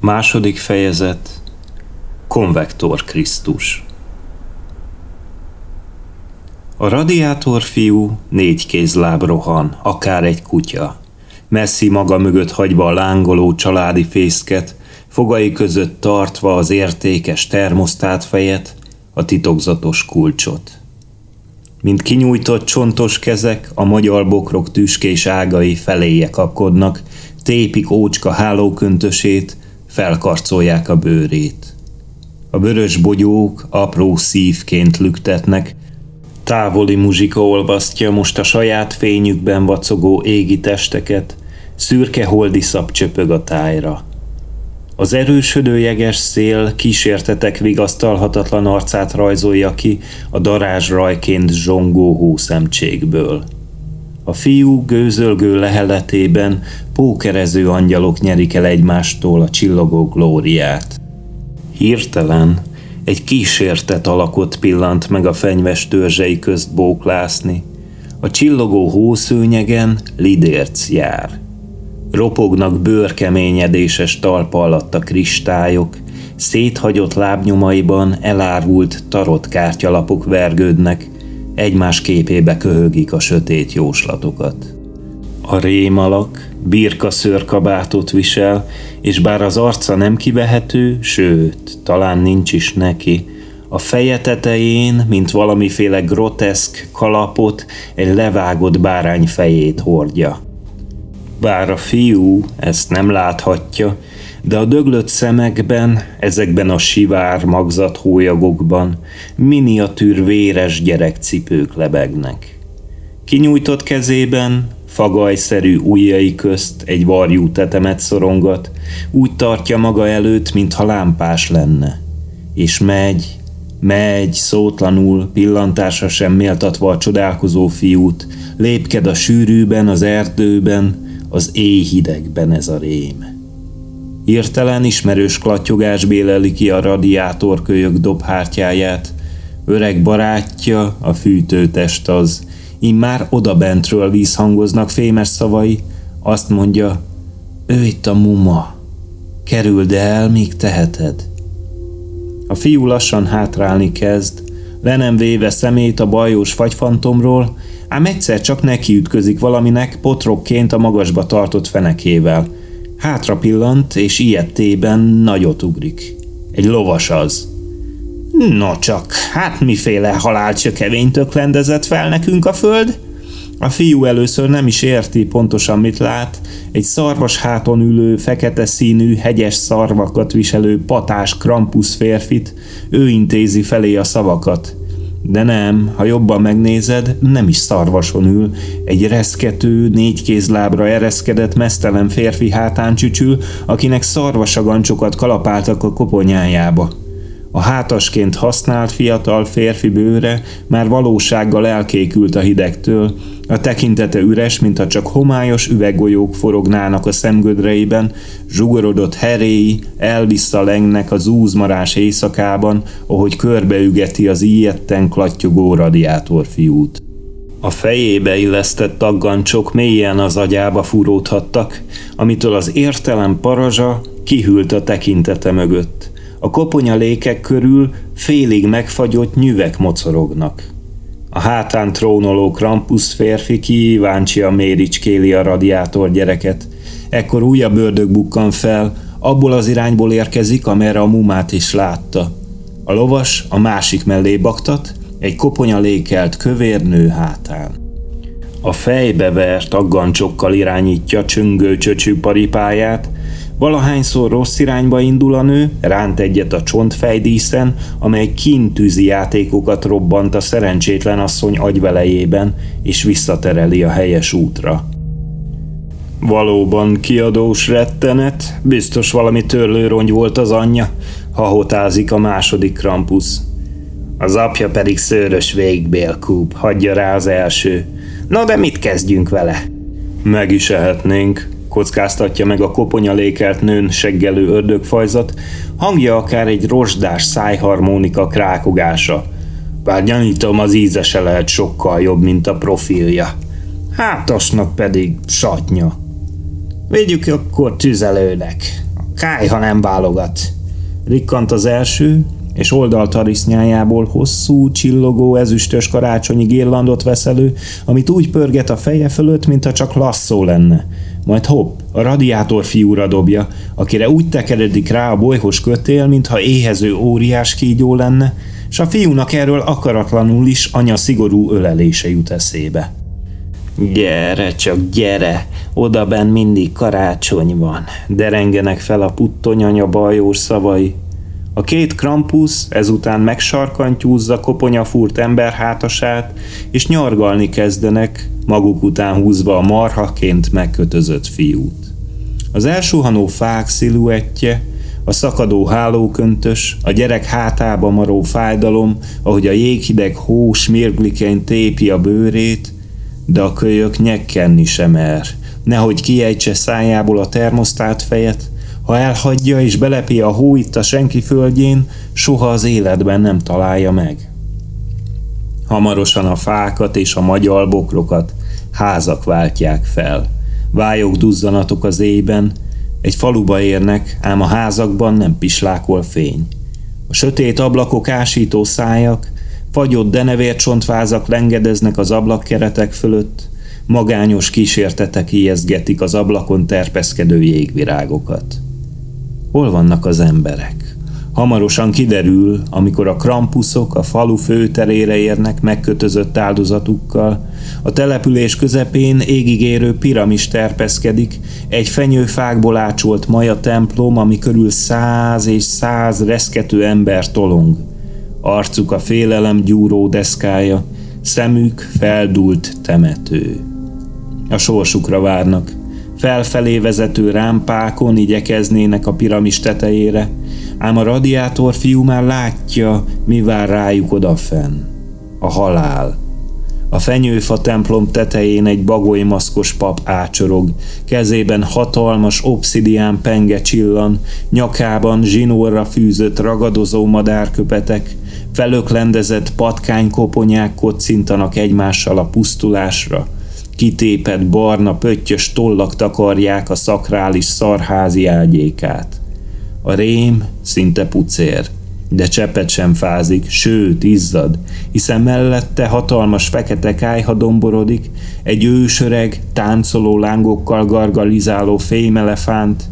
Második fejezet Konvektor Krisztus A radiátor fiú négy kézláb rohan, akár egy kutya. Messzi maga mögött hagyva a lángoló családi fészket, fogai között tartva az értékes termosztátfejet, a titokzatos kulcsot. Mint kinyújtott csontos kezek, a magyar bokrok tüskés ágai feléje kapkodnak, tépik ócska hálóköntösét, felkarcolják a bőrét. A vörös bogyók apró szívként lüktetnek, távoli muzsika olvasztja most a saját fényükben vacogó égi testeket, szürke holdi csöpög a tájra. Az erősödő jeges szél kísértetek vigasztalhatatlan arcát rajzolja ki a darázs rajként zsongó hószemcsékből. A fiú gőzölgő leheletében pókerező angyalok nyerik el egymástól a csillogó glóriát. Hirtelen egy kísértet alakot pillant meg a fenyves törzsei közt bóklászni. A csillogó hószőnyegen lidérc jár. Ropognak bőrkeményedéses talpa alatt a kristályok, széthagyott lábnyomaiban elárvult tarott kártyalapok vergődnek, egymás képébe köhögik a sötét jóslatokat. A rémalak birka szőrkabátot visel, és bár az arca nem kivehető, sőt, talán nincs is neki, a feje tetején, mint valamiféle groteszk kalapot, egy levágott bárány fejét hordja. Bár a fiú ezt nem láthatja, de a döglött szemekben, ezekben a sivár magzat hólyagokban miniatűr véres gyerekcipők lebegnek. Kinyújtott kezében, fagajszerű ujjai közt egy varjú tetemet szorongat, úgy tartja maga előtt, mintha lámpás lenne. És megy, megy, szótlanul, pillantása sem méltatva a csodálkozó fiút, lépked a sűrűben, az erdőben, az éj hidegben ez a rém. Hirtelen ismerős klattyogás béleli ki a radiátorkölyök dobhártyáját. Öreg barátja, a fűtőtest az. Immár odabentről vízhangoznak fémes szavai. Azt mondja, ő itt a muma. Kerüld el, míg teheted. A fiú lassan hátrálni kezd, le nem véve szemét a bajós fagyfantomról, ám egyszer csak nekiütközik valaminek potrokként a magasba tartott fenekével – Hátra pillant, és ilyettében nagyot ugrik. Egy lovas az. No csak, hát miféle halálcsökevényt öklendezett fel nekünk a föld? A fiú először nem is érti pontosan mit lát, egy szarvas háton ülő, fekete színű, hegyes szarvakat viselő patás krampusz férfit, ő intézi felé a szavakat. De nem, ha jobban megnézed, nem is szarvason ül, egy reszkető, négy kézlábra ereszkedett mesztelen férfi hátán csücsül, akinek szarvasagancsokat kalapáltak a koponyájába. A hátasként használt fiatal férfi bőre már valósággal elkékült a hidegtől, a tekintete üres, mintha csak homályos üveggolyók forognának a szemgödreiben, zsugorodott heréi elvisszalengnek az úzmarás éjszakában, ahogy körbeügeti az ilyetten klattyogó radiátorfiút. A fejébe illesztett taggancsok mélyen az agyába furódhattak, amitől az értelem parazsa kihűlt a tekintete mögött. A koponya lékek körül félig megfagyott nyüvek mocorognak. A hátán trónoló Krampus férfi kíváncsian méricskéli a radiátor gyereket. Ekkor újabb ördög bukkan fel, abból az irányból érkezik, amerre a mumát is látta. A lovas a másik mellé baktat, egy koponya lékelt kövér nő hátán. A fejbe vert aggancsokkal irányítja csöngő csöcsű paripáját, Valahányszor rossz irányba indul a nő, ránt egyet a csontfejdíszen, amely kintűzi játékokat robbant a szerencsétlen asszony agyvelejében, és visszatereli a helyes útra. Valóban kiadós rettenet, biztos valami törlőrongy volt az anyja, hahotázik a második krampusz. Az apja pedig szőrös végbélkúp, hagyja rá az első. No de mit kezdjünk vele? Meg is ehetnénk, kockáztatja meg a koponyalékelt nőn seggelő ördögfajzat, hangja akár egy rozsdás szájharmonika krákogása. Bár gyanítom, az íze se lehet sokkal jobb, mint a profilja. Hátasnak pedig satnya. Védjük akkor tüzelőnek. A Káj, ha nem válogat. Rikkant az első, és oldaltarisznyájából hosszú, csillogó, ezüstös karácsonyi girlandot vesz elő, amit úgy pörget a feje fölött, mintha csak lasszó lenne. Majd hopp, a radiátor fiúra dobja, akire úgy tekeredik rá a bolyhos kötél, mintha éhező óriás kígyó lenne, és a fiúnak erről akaratlanul is anya szigorú ölelése jut eszébe. Gyere csak, gyere! Oda benn mindig karácsony van. Derengenek fel a puttonyanya bajós szavai. A két krampusz ezután megsarkantyúzza koponyafúrt ember hátasát, és nyargalni kezdenek, maguk után húzva a marhaként megkötözött fiút. Az elsuhanó fák sziluettje, a szakadó hálóköntös, a gyerek hátába maró fájdalom, ahogy a jéghideg hó smirgliként tépi a bőrét, de a kölyök nyekkenni sem mer, nehogy kiejtse szájából a termosztát fejet, ha elhagyja és belepi a hó itt a senki földjén, soha az életben nem találja meg. Hamarosan a fákat és a magyar bokrokat házak váltják fel. Vályok duzzanatok az éjben, egy faluba érnek, ám a házakban nem pislákol fény. A sötét ablakok ásító szájak, fagyott denevércsontvázak lengedeznek az ablakkeretek fölött, magányos kísértetek ijesztgetik az ablakon terpeszkedő jégvirágokat. Hol vannak az emberek? Hamarosan kiderül, amikor a krampuszok a falu főterére érnek megkötözött áldozatukkal, a település közepén égigérő piramis terpeszkedik, egy fenyőfákból ácsolt maja templom, ami körül száz és száz reszkető ember tolong. Arcuk a félelem gyúró deszkája, szemük feldult temető. A sorsukra várnak. Felfelé vezető rámpákon igyekeznének a piramis tetejére, ám a radiátor fiú már látja, mi vár rájuk odafenn. A halál. A fenyőfa templom tetején egy bagoly maszkos pap ácsorog, kezében hatalmas obszidián penge csillan, nyakában zsinórra fűzött ragadozó madárköpetek, felöklendezett patkánykoponyák kocintanak egymással a pusztulásra, kitépett barna pöttyös tollak takarják a szakrális szarházi ágyékát. A rém szinte pucér, de csepet sem fázik, sőt, izzad, hiszen mellette hatalmas fekete kájha domborodik, egy ősöreg, táncoló lángokkal gargalizáló fémelefánt,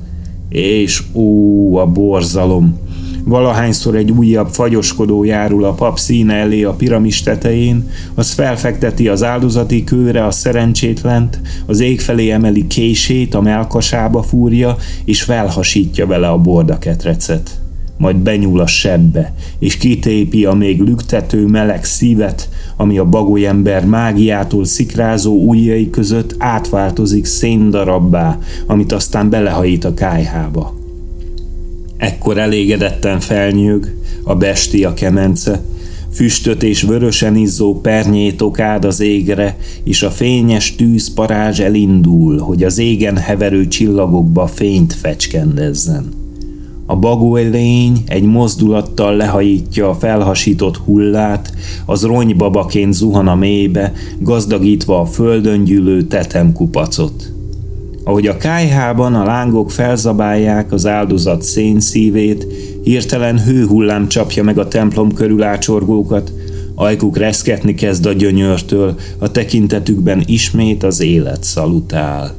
és ó, a borzalom! Valahányszor egy újabb fagyoskodó járul a pap színe elé a piramis tetején, az felfekteti az áldozati kőre a szerencsétlent, az ég felé emeli kését, a melkasába fúrja, és felhasítja vele a bordaketrecet. Majd benyúl a sebbe, és kitépi a még lüktető meleg szívet, ami a bagolyember mágiától szikrázó ujjai között átváltozik széndarabbá, amit aztán belehajít a kájhába. Ekkor elégedetten felnyűg a bestia kemence, füstöt és vörösen izzó pernyét okád az égre, és a fényes tűzparázs elindul, hogy az égen heverő csillagokba fényt fecskendezzen. A bagoly lény egy mozdulattal lehajítja a felhasított hullát, az ronybabaként zuhan a mélybe, gazdagítva a földön gyűlő tetemkupacot. Ahogy a kájhában a lángok felzabálják az áldozat szénszívét, hirtelen hőhullám csapja meg a templom körül ácsorgókat, ajkuk reszketni kezd a gyönyörtől, a tekintetükben ismét az élet szalutál.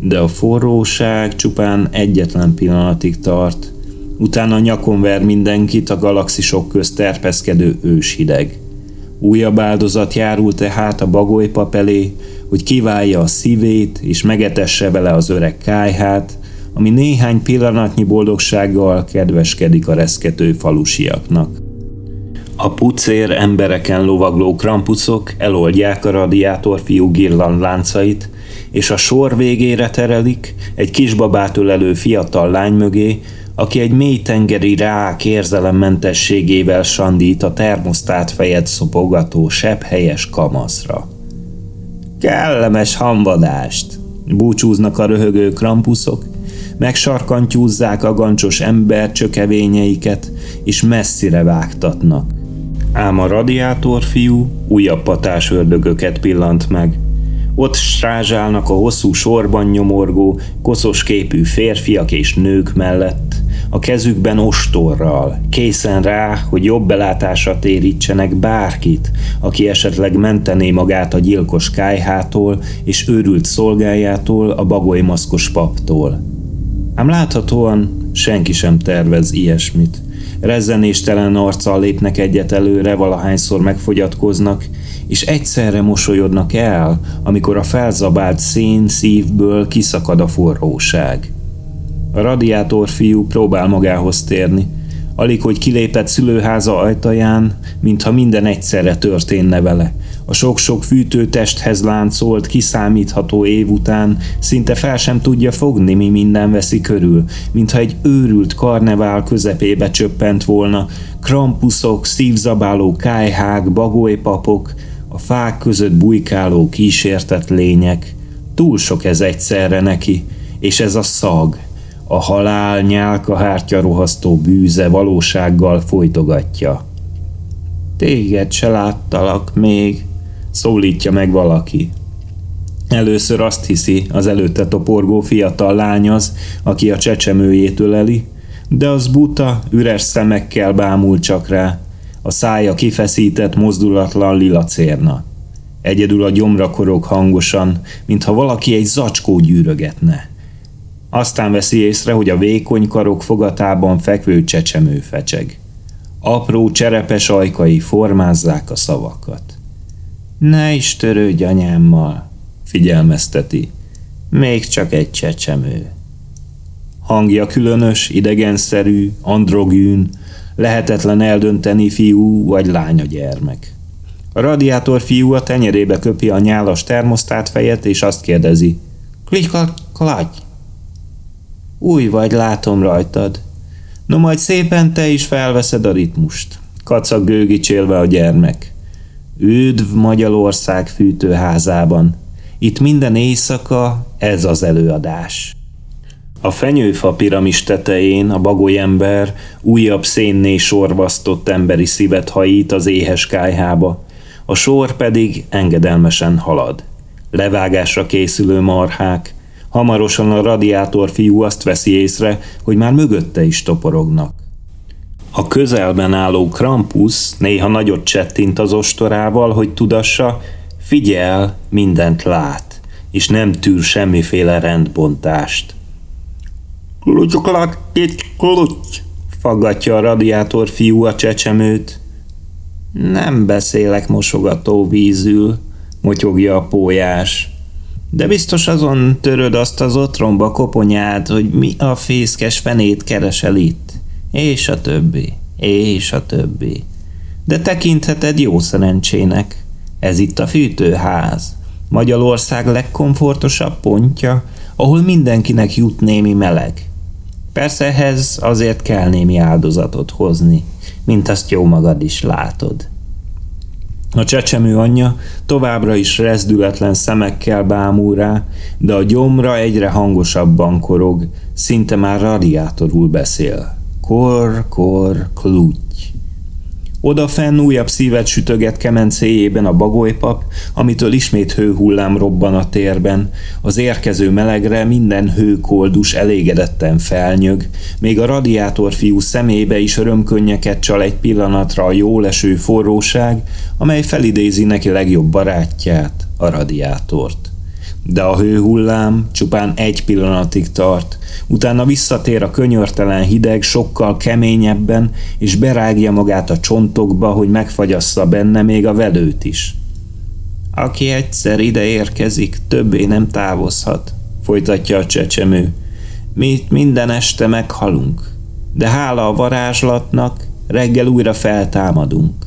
De a forróság csupán egyetlen pillanatig tart, utána nyakon ver mindenkit a galaxisok közt terpeszkedő őshideg. Újabb áldozat járul tehát a bagolypap elé, hogy kiválja a szívét és megetesse vele az öreg kájhát, ami néhány pillanatnyi boldogsággal kedveskedik a reszkető falusiaknak. A pucér embereken lovagló krampuszok eloldják a radiátor fiú girland láncait, és a sor végére terelik egy kisbabát ölelő fiatal lány mögé, aki egy mélytengeri rák érzelemmentességével sandít a termosztát fejet szopogató helyes kamaszra. Kellemes hamvadást! Búcsúznak a röhögő krampuszok, megsarkantyúzzák a gancsos ember csökevényeiket, és messzire vágtatnak. Ám a radiátor fiú újabb patás ördögöket pillant meg. Ott strázsálnak a hosszú sorban nyomorgó, koszos képű férfiak és nők mellett, a kezükben ostorral, készen rá, hogy jobb belátásra térítsenek bárkit, aki esetleg mentené magát a gyilkos kájhától és őrült szolgájától, a bagoly maszkos paptól. Ám láthatóan senki sem tervez ilyesmit. Rezzenéstelen arccal lépnek egyet előre, valahányszor megfogyatkoznak, és egyszerre mosolyodnak el, amikor a felzabált szén szívből kiszakad a forróság. A radiátor fiú próbál magához térni. Alig, hogy kilépett szülőháza ajtaján, mintha minden egyszerre történne vele. A sok-sok fűtőtesthez láncolt, kiszámítható év után szinte fel sem tudja fogni, mi minden veszi körül, mintha egy őrült karnevál közepébe csöppent volna, krampuszok, szívzabáló kájhák, bagolypapok, a fák között bujkáló kísértett lények. Túl sok ez egyszerre neki, és ez a szag, a halál nyálkahártya rohasztó bűze valósággal folytogatja. Téged se láttalak még, szólítja meg valaki. Először azt hiszi, az előtte toporgó fiatal lány az, aki a csecsemőjét öleli, de az buta, üres szemekkel bámul csak rá, a szája kifeszített, mozdulatlan lila. Egyedül a gyomra korog hangosan, mintha valaki egy zacskó gyűrögetne. Aztán veszi észre, hogy a vékony karok fogatában fekvő csecsemő fecseg. Apró cserepes ajkai formázzák a szavakat. Ne is törődj anyámmal, figyelmezteti. Még csak egy csecsemő. Hangja különös, idegenszerű, androgűn, lehetetlen eldönteni fiú vagy lánya gyermek. A radiátor fiú a tenyerébe köpi a nyálas termosztát fejet, és azt kérdezi. Klika, klagy! Új vagy, látom rajtad. No majd szépen te is felveszed a ritmust. Kacag gőgicsélve a gyermek. Üdv Magyarország fűtőházában. Itt minden éjszaka ez az előadás. A fenyőfa piramis tetején a bagolyember újabb szénné sorvasztott emberi szívet hajít az éhes kájhába, a sor pedig engedelmesen halad. Levágásra készülő marhák, hamarosan a radiátor fiú azt veszi észre, hogy már mögötte is toporognak. A közelben álló Krampus néha nagyot csettint az ostorával, hogy tudassa, figyel, mindent lát, és nem tűr semmiféle rendbontást. Klucsoklak, két klucs, faggatja a radiátor fiú a csecsemőt. Nem beszélek mosogató vízül, motyogja a pólyás. De biztos azon töröd azt az otromba koponyát, hogy mi a fészkes fenét keresel itt. És a többi, és a többi. De tekintheted jó szerencsének. Ez itt a fűtőház. Magyarország legkomfortosabb pontja, ahol mindenkinek jut némi meleg. Persze ehhez azért kell némi áldozatot hozni, mint azt jó magad is látod. A csecsemő anyja továbbra is rezdületlen szemekkel bámul rá, de a gyomra egyre hangosabban korog, szinte már radiátorul beszél. Kor, kor, klúgy. Odafenn újabb szívet sütöget kemencéjében a bagolypap, amitől ismét hőhullám robban a térben. Az érkező melegre minden hőkoldus elégedetten felnyög, még a radiátor fiú szemébe is örömkönnyeket csal egy pillanatra a jóleső forróság, amely felidézi neki legjobb barátját, a radiátort de a hőhullám csupán egy pillanatig tart, utána visszatér a könyörtelen hideg sokkal keményebben, és berágja magát a csontokba, hogy megfagyassza benne még a velőt is. Aki egyszer ide érkezik, többé nem távozhat, folytatja a csecsemő. Mi itt minden este meghalunk, de hála a varázslatnak reggel újra feltámadunk.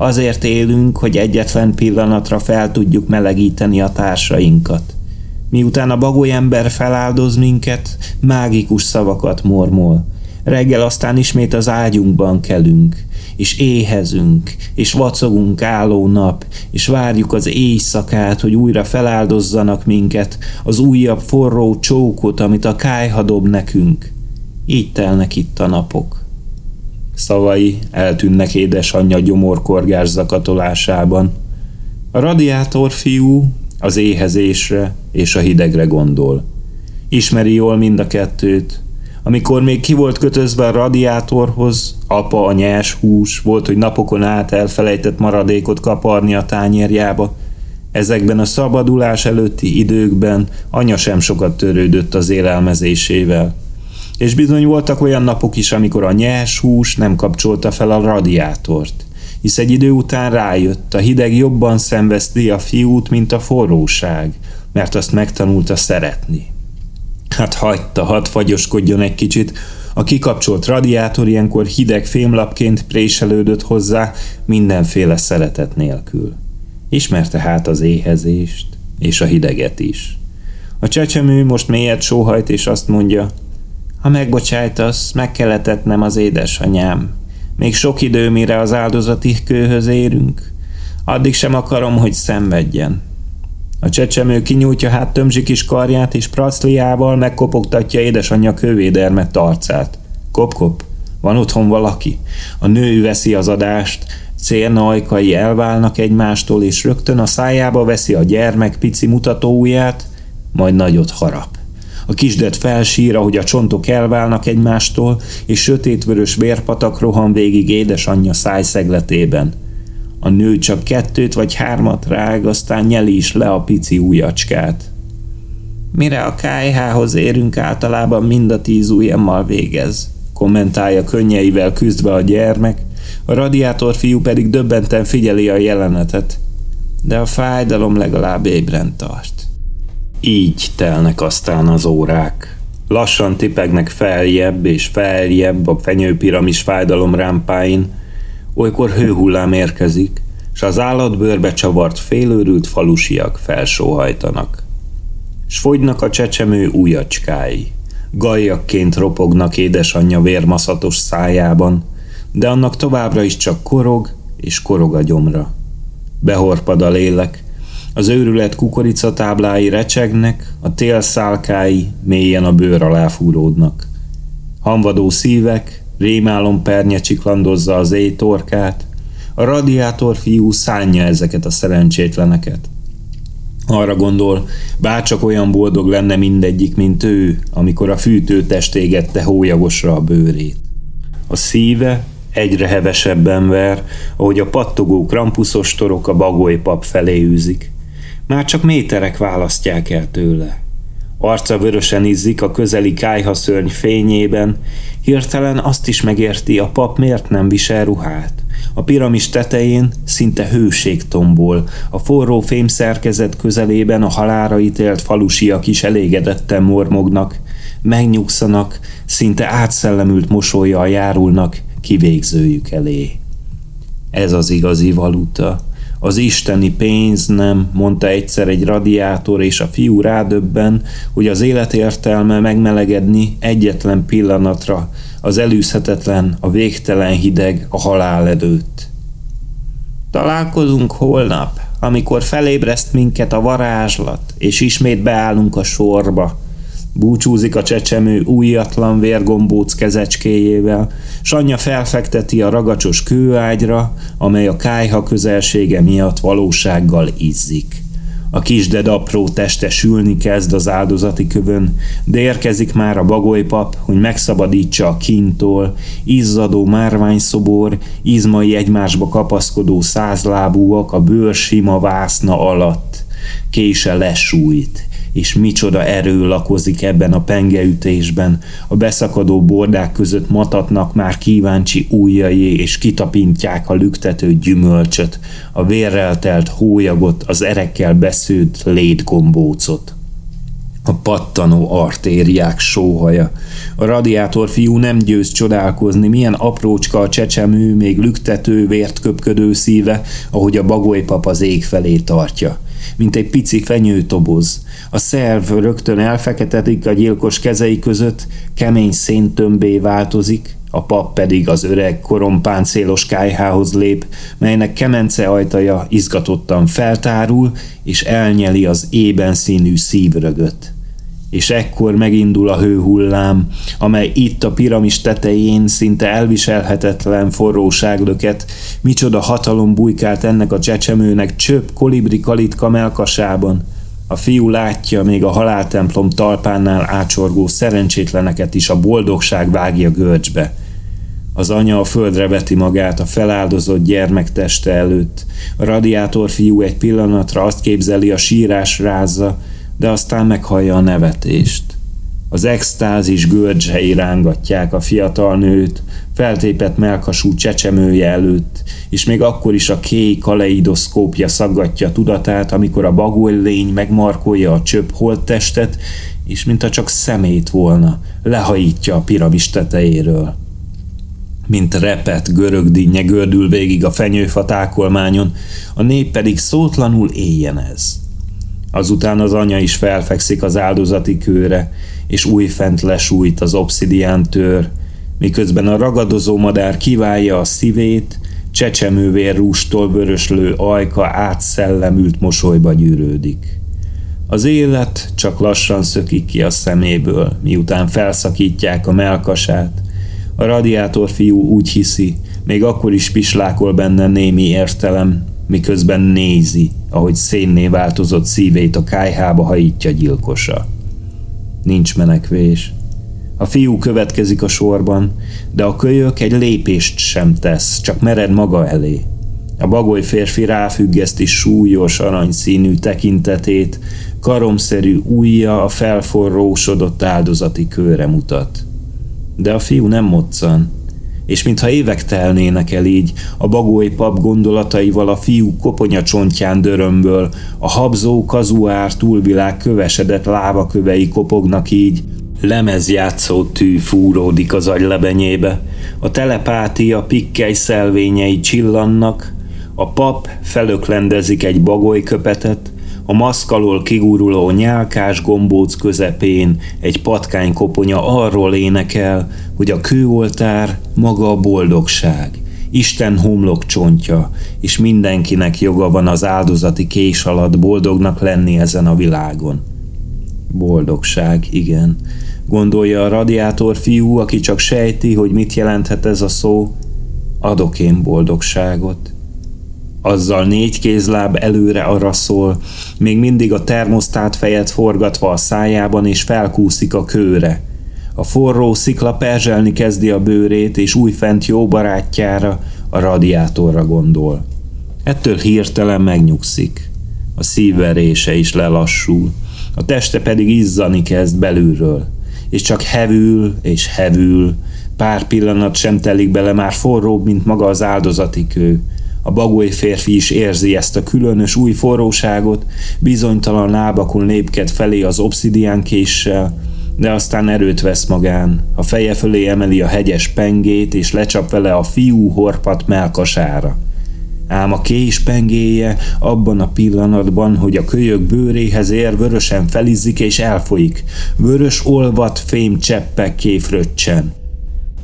Azért élünk, hogy egyetlen pillanatra fel tudjuk melegíteni a társainkat. Miután a bagoly ember feláldoz minket, mágikus szavakat mormol. Reggel aztán ismét az ágyunkban kelünk, és éhezünk, és vacogunk álló nap, és várjuk az éjszakát, hogy újra feláldozzanak minket, az újabb forró csókot, amit a kájha dob nekünk. Így telnek itt a napok. Szavai eltűnnek édesanyja gyomorkorgás zakatolásában. A radiátor fiú az éhezésre és a hidegre gondol. Ismeri jól mind a kettőt. Amikor még ki volt kötözve a radiátorhoz, apa a nyers hús, volt, hogy napokon át elfelejtett maradékot kaparni a tányérjába. Ezekben a szabadulás előtti időkben anya sem sokat törődött az élelmezésével. És bizony voltak olyan napok is, amikor a nyers hús nem kapcsolta fel a radiátort hisz egy idő után rájött, a hideg jobban szenveszti a fiút, mint a forróság, mert azt megtanulta szeretni. Hát hagyta, hadd fagyoskodjon egy kicsit, a kikapcsolt radiátor ilyenkor hideg fémlapként préselődött hozzá mindenféle szeretet nélkül. Ismerte hát az éhezést, és a hideget is. A csecsemő most mélyet sóhajt, és azt mondja, ha megbocsájtasz, meg kellett az édesanyám, még sok idő, mire az áldozati kőhöz érünk. Addig sem akarom, hogy szenvedjen. A csecsemő kinyújtja hát tömzsi kis karját, és pracliával megkopogtatja édesanyja kővédermet arcát. Kop-kop, van otthon valaki. A nő veszi az adást, célna ajkai elválnak egymástól, és rögtön a szájába veszi a gyermek pici mutatóujját, majd nagyot harap. A kisdet felsír, ahogy a csontok elválnak egymástól, és sötétvörös vérpatak rohan végig édesanyja szájszegletében. A nő csak kettőt vagy hármat rág, aztán nyeli is le a pici ujjacskát. Mire a kájhához érünk, általában mind a tíz ujjammal végez, kommentálja könnyeivel küzdve a gyermek, a radiátor fiú pedig döbbenten figyeli a jelenetet. De a fájdalom legalább ébren tart. Így telnek aztán az órák. Lassan tipegnek feljebb és feljebb a fenyőpiramis fájdalom rámpáin, olykor hőhullám érkezik, s az állatbőrbe csavart félőrült falusiak felsóhajtanak. S fogynak a csecsemő újacskái. Gajjakként ropognak édesanyja vérmaszatos szájában, de annak továbbra is csak korog és korog a gyomra. Behorpad a lélek, az őrület kukoricatáblái recsegnek, a tél szálkái mélyen a bőr alá fúródnak. Hanvadó szívek, rémálom pernye csiklandozza az éj torkát, a radiátor fiú szánja ezeket a szerencsétleneket. Arra gondol, bárcsak olyan boldog lenne mindegyik, mint ő, amikor a fűtőtest égette hólyagosra a bőrét. A szíve egyre hevesebben ver, ahogy a pattogó krampuszos torok a bagolypap felé űzik. Már csak méterek választják el tőle. Arca vörösen izzik a közeli kájhaszörny fényében, hirtelen azt is megérti, a pap miért nem visel ruhát. A piramis tetején szinte hőség tombol, a forró fémszerkezet közelében a halára ítélt falusiak is elégedetten mormognak, megnyugszanak, szinte átszellemült mosolyjal járulnak kivégzőjük elé. Ez az igazi valuta, az isteni pénz nem, mondta egyszer egy radiátor, és a fiú rádöbben, hogy az élet értelme megmelegedni egyetlen pillanatra, az elűzhetetlen, a végtelen hideg a halál előtt. Találkozunk holnap, amikor felébreszt minket a varázslat, és ismét beállunk a sorba, Búcsúzik a csecsemő újatlan vérgombóc kezecskéjével, s anyja felfekteti a ragacsos kőágyra, amely a kájha közelsége miatt valósággal izzik. A kisded apró teste sülni kezd az áldozati kövön, de érkezik már a bagolypap, hogy megszabadítsa a kintól, izzadó márványszobor, izmai egymásba kapaszkodó százlábúak a bőr sima vászna alatt. Kése lesújt, és micsoda erő lakozik ebben a pengeütésben. A beszakadó bordák között matatnak már kíváncsi ujjai, és kitapintják a lüktető gyümölcsöt, a vérrel telt hólyagot, az erekkel besződt létgombócot a pattanó artériák sóhaja. A radiátor fiú nem győz csodálkozni, milyen aprócska a csecsemő, még lüktető, vért köpködő szíve, ahogy a bagolypap az ég felé tartja mint egy pici fenyőtoboz. A szerv rögtön elfeketedik a gyilkos kezei között, kemény széntömbé változik, a pap pedig az öreg korompáncélos kájhához lép, melynek kemence ajtaja izgatottan feltárul, és elnyeli az ében színű szívrögöt. És ekkor megindul a hőhullám, amely itt a piramis tetején szinte elviselhetetlen forróságlöket, micsoda hatalom bujkált ennek a csecsemőnek csöpp kolibri kalitka melkasában. A fiú látja még a haláltemplom talpánál ácsorgó szerencsétleneket is a boldogság vágja görcsbe. Az anya a földre veti magát a feláldozott gyermek teste előtt. A radiátor fiú egy pillanatra azt képzeli, a sírás rázza, de aztán meghallja a nevetést. Az extázis görcsei rángatják a fiatal nőt, feltépett melkasú csecsemője előtt, és még akkor is a kék kaleidoszkópja szaggatja tudatát, amikor a bagoly lény megmarkolja a csöpp holttestet, és mintha csak szemét volna, lehajítja a piramis tetejéről. Mint repet görög dinnye gördül végig a fenyőfa tákolmányon, a nép pedig szótlanul éljenez. Azután az anya is felfekszik az áldozati kőre, és újfent lesújt az obszidián tör, miközben a ragadozó madár kiválja a szívét, csecsemővér rústól vöröslő ajka átszellemült mosolyba gyűrődik. Az élet csak lassan szökik ki a szeméből, miután felszakítják a melkasát. A radiátor fiú úgy hiszi, még akkor is pislákol benne némi értelem, miközben nézi, ahogy szénné változott szívét a kájhába hajítja gyilkosa. Nincs menekvés. A fiú következik a sorban, de a kölyök egy lépést sem tesz, csak mered maga elé. A bagoly férfi ráfüggeszti súlyos aranyszínű tekintetét, karomszerű ujja a felforrósodott áldozati kőre mutat. De a fiú nem moccan, és mintha évek telnének el így, a bagói pap gondolataival a fiú koponya csontján dörömből, a habzó kazuár túlvilág kövesedett lávakövei kopognak így, lemezjátszó tű fúródik az agylebenyébe, a telepátia pikkely szelvényei csillannak, a pap felöklendezik egy bagolyköpetet, a maszk alól kiguruló nyálkás gombóc közepén egy patkány koponya arról énekel, hogy a kőoltár maga a boldogság, Isten homlok csontja, és mindenkinek joga van az áldozati kés alatt boldognak lenni ezen a világon. Boldogság, igen. Gondolja a radiátor fiú, aki csak sejti, hogy mit jelenthet ez a szó. Adok én boldogságot. Azzal négy kézláb előre arra szól, még mindig a termosztát fejet forgatva a szájában és felkúszik a kőre. A forró szikla perzselni kezdi a bőrét, és újfent jó barátjára, a radiátorra gondol. Ettől hirtelen megnyugszik. A szívverése is lelassul, a teste pedig izzani kezd belülről, és csak hevül és hevül, pár pillanat sem telik bele, már forróbb, mint maga az áldozati kő, a bagoly férfi is érzi ezt a különös új forróságot, bizonytalan lábakon lépked felé az obszidián késsel, de aztán erőt vesz magán, a feje fölé emeli a hegyes pengét, és lecsap vele a fiú horpat melkasára. Ám a kés pengéje abban a pillanatban, hogy a kölyök bőréhez ér, vörösen felizzik és elfolyik. Vörös olvat fém cseppek kéfröccsen.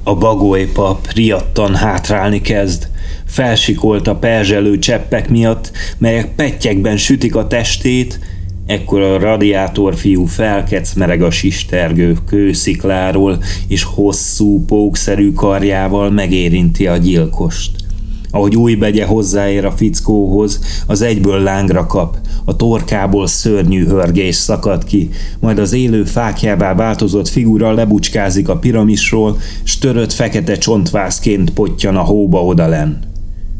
A bagoly pap riadtan hátrálni kezd, felsikolt a perzselő cseppek miatt, melyek pettyekben sütik a testét, ekkor a radiátor fiú felkecmereg a sistergő kőszikláról, és hosszú, pókszerű karjával megérinti a gyilkost. Ahogy új begye hozzáér a fickóhoz, az egyből lángra kap, a torkából szörnyű hörgés szakad ki, majd az élő fákjává változott figura lebucskázik a piramisról, s törött fekete csontvászként potyan a hóba odalen.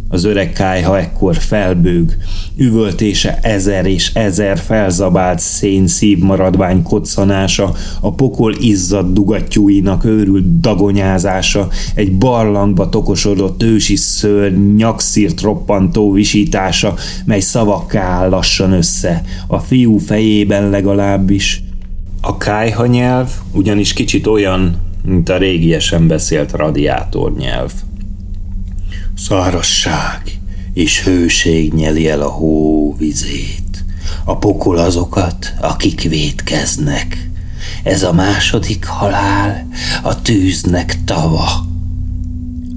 Az öreg kájha ekkor felbőg, üvöltése ezer és ezer felzabált szénszív maradvány koccanása, a pokol izzadt dugattyúinak őrült dagonyázása, egy barlangba tokosodott ősi szörny nyakszírt roppantó visítása, mely szavakká áll lassan össze, a fiú fejében legalábbis. A kájha nyelv ugyanis kicsit olyan, mint a régiesen beszélt radiátor nyelv. Szárasság és hőség nyeli el a hó vizét. A pokol azokat, akik vétkeznek. Ez a második halál, a tűznek tava.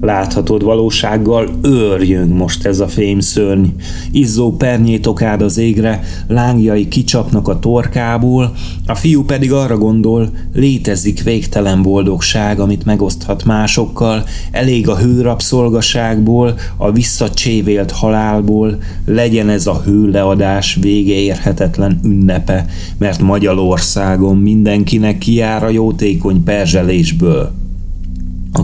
Láthatod valósággal őrjön most ez a fémszörny. Izzó pernyét okád az égre, lángjai kicsapnak a torkából, a fiú pedig arra gondol, létezik végtelen boldogság, amit megoszthat másokkal, elég a hőrabszolgaságból, a visszacsévélt halálból, legyen ez a hőleadás vége érhetetlen ünnepe, mert Magyarországon mindenkinek kiár a jótékony perzselésből.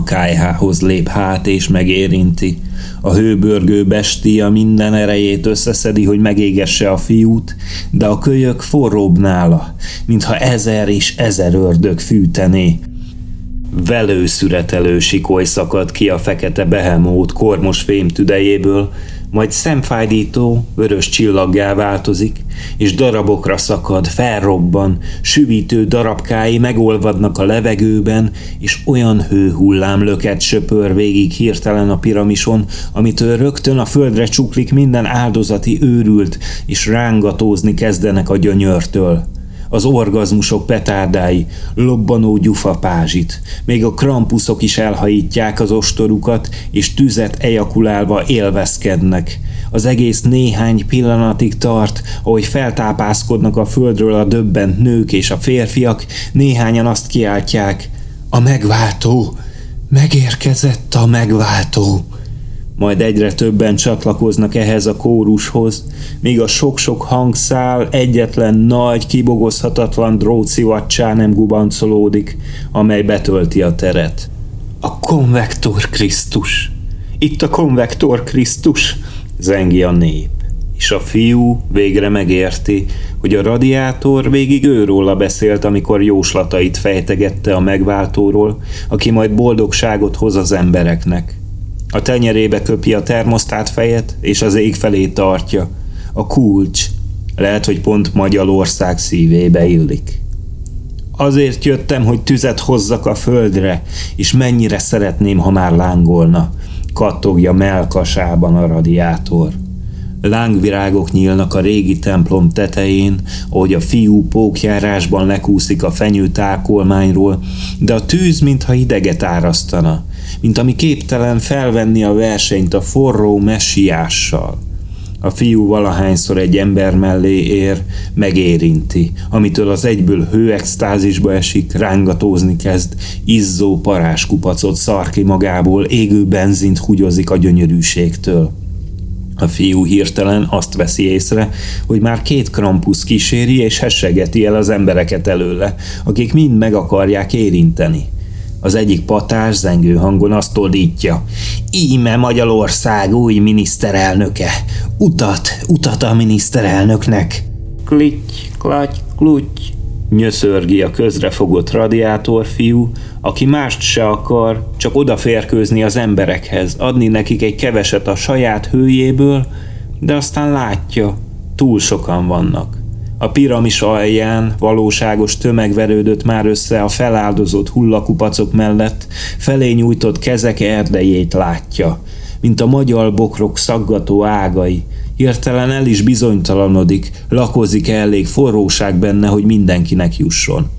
Kájhához lép hát és megérinti. A hőbörgő bestia minden erejét összeszedi, hogy megégesse a fiút, de a kölyök forróbb nála, mintha ezer és ezer ördög fűtené. Velőszüretelő sikoly szakad ki a fekete behemót kormos fém tüdejéből, majd szemfájdító, vörös csillaggá változik, és darabokra szakad, felrobban, süvítő darabkái megolvadnak a levegőben, és olyan hőhullám löket söpör végig hirtelen a piramison, amitől rögtön a földre csuklik minden áldozati őrült, és rángatózni kezdenek a gyönyörtől az orgazmusok petárdái, lobbanó gyufapázsit, még a krampuszok is elhajítják az ostorukat, és tüzet ejakulálva élvezkednek. Az egész néhány pillanatig tart, ahogy feltápászkodnak a földről a döbbent nők és a férfiak, néhányan azt kiáltják, a megváltó, megérkezett a megváltó majd egyre többen csatlakoznak ehhez a kórushoz, míg a sok-sok hangszál egyetlen nagy, kibogozhatatlan drótszivacsá nem gubancolódik, amely betölti a teret. A konvektor Krisztus! Itt a konvektor Krisztus! zengi a nép. És a fiú végre megérti, hogy a radiátor végig őróla beszélt, amikor jóslatait fejtegette a megváltóról, aki majd boldogságot hoz az embereknek. A tenyerébe köpi a termosztát fejet, és az ég felé tartja. A kulcs. Lehet, hogy pont Magyarország szívébe illik. Azért jöttem, hogy tüzet hozzak a földre, és mennyire szeretném, ha már lángolna. Kattogja melkasában a radiátor. Lángvirágok nyílnak a régi templom tetején, ahogy a fiú pókjárásban lekúszik a fenyő tákolmányról, de a tűz mintha ideget árasztana mint ami képtelen felvenni a versenyt a forró messiással. A fiú valahányszor egy ember mellé ér, megérinti, amitől az egyből hőextázisba esik, rángatózni kezd, izzó paráskupacot szar ki magából, égő benzint hugyozik a gyönyörűségtől. A fiú hirtelen azt veszi észre, hogy már két krampusz kíséri és hessegeti el az embereket előle, akik mind meg akarják érinteni. Az egyik patás zengő hangon azt ordítja. Íme Magyarország új miniszterelnöke. Utat, utat a miniszterelnöknek. Klitty, klaty, klutty. Nyöszörgi a közrefogott radiátorfiú, aki mást se akar, csak odaférkőzni az emberekhez, adni nekik egy keveset a saját hőjéből, de aztán látja, túl sokan vannak. A piramis alján valóságos tömeg verődött már össze a feláldozott hullakupacok mellett, felé nyújtott kezek erdejét látja, mint a magyar bokrok szaggató ágai. Hirtelen el is bizonytalanodik, lakozik -e elég forróság benne, hogy mindenkinek jusson.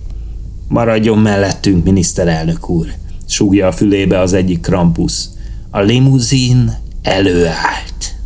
Maradjon mellettünk, miniszterelnök úr, súgja a fülébe az egyik krampusz. A limuzin előállt.